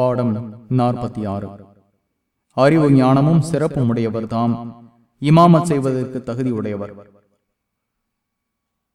பாடம் நாற்பத்தி ஆறு. அறிவு ஞானமும் சிறப்பும் உடையவர் தாம் இமாமத் செய்வதற்கு தகுதி உடையவர்.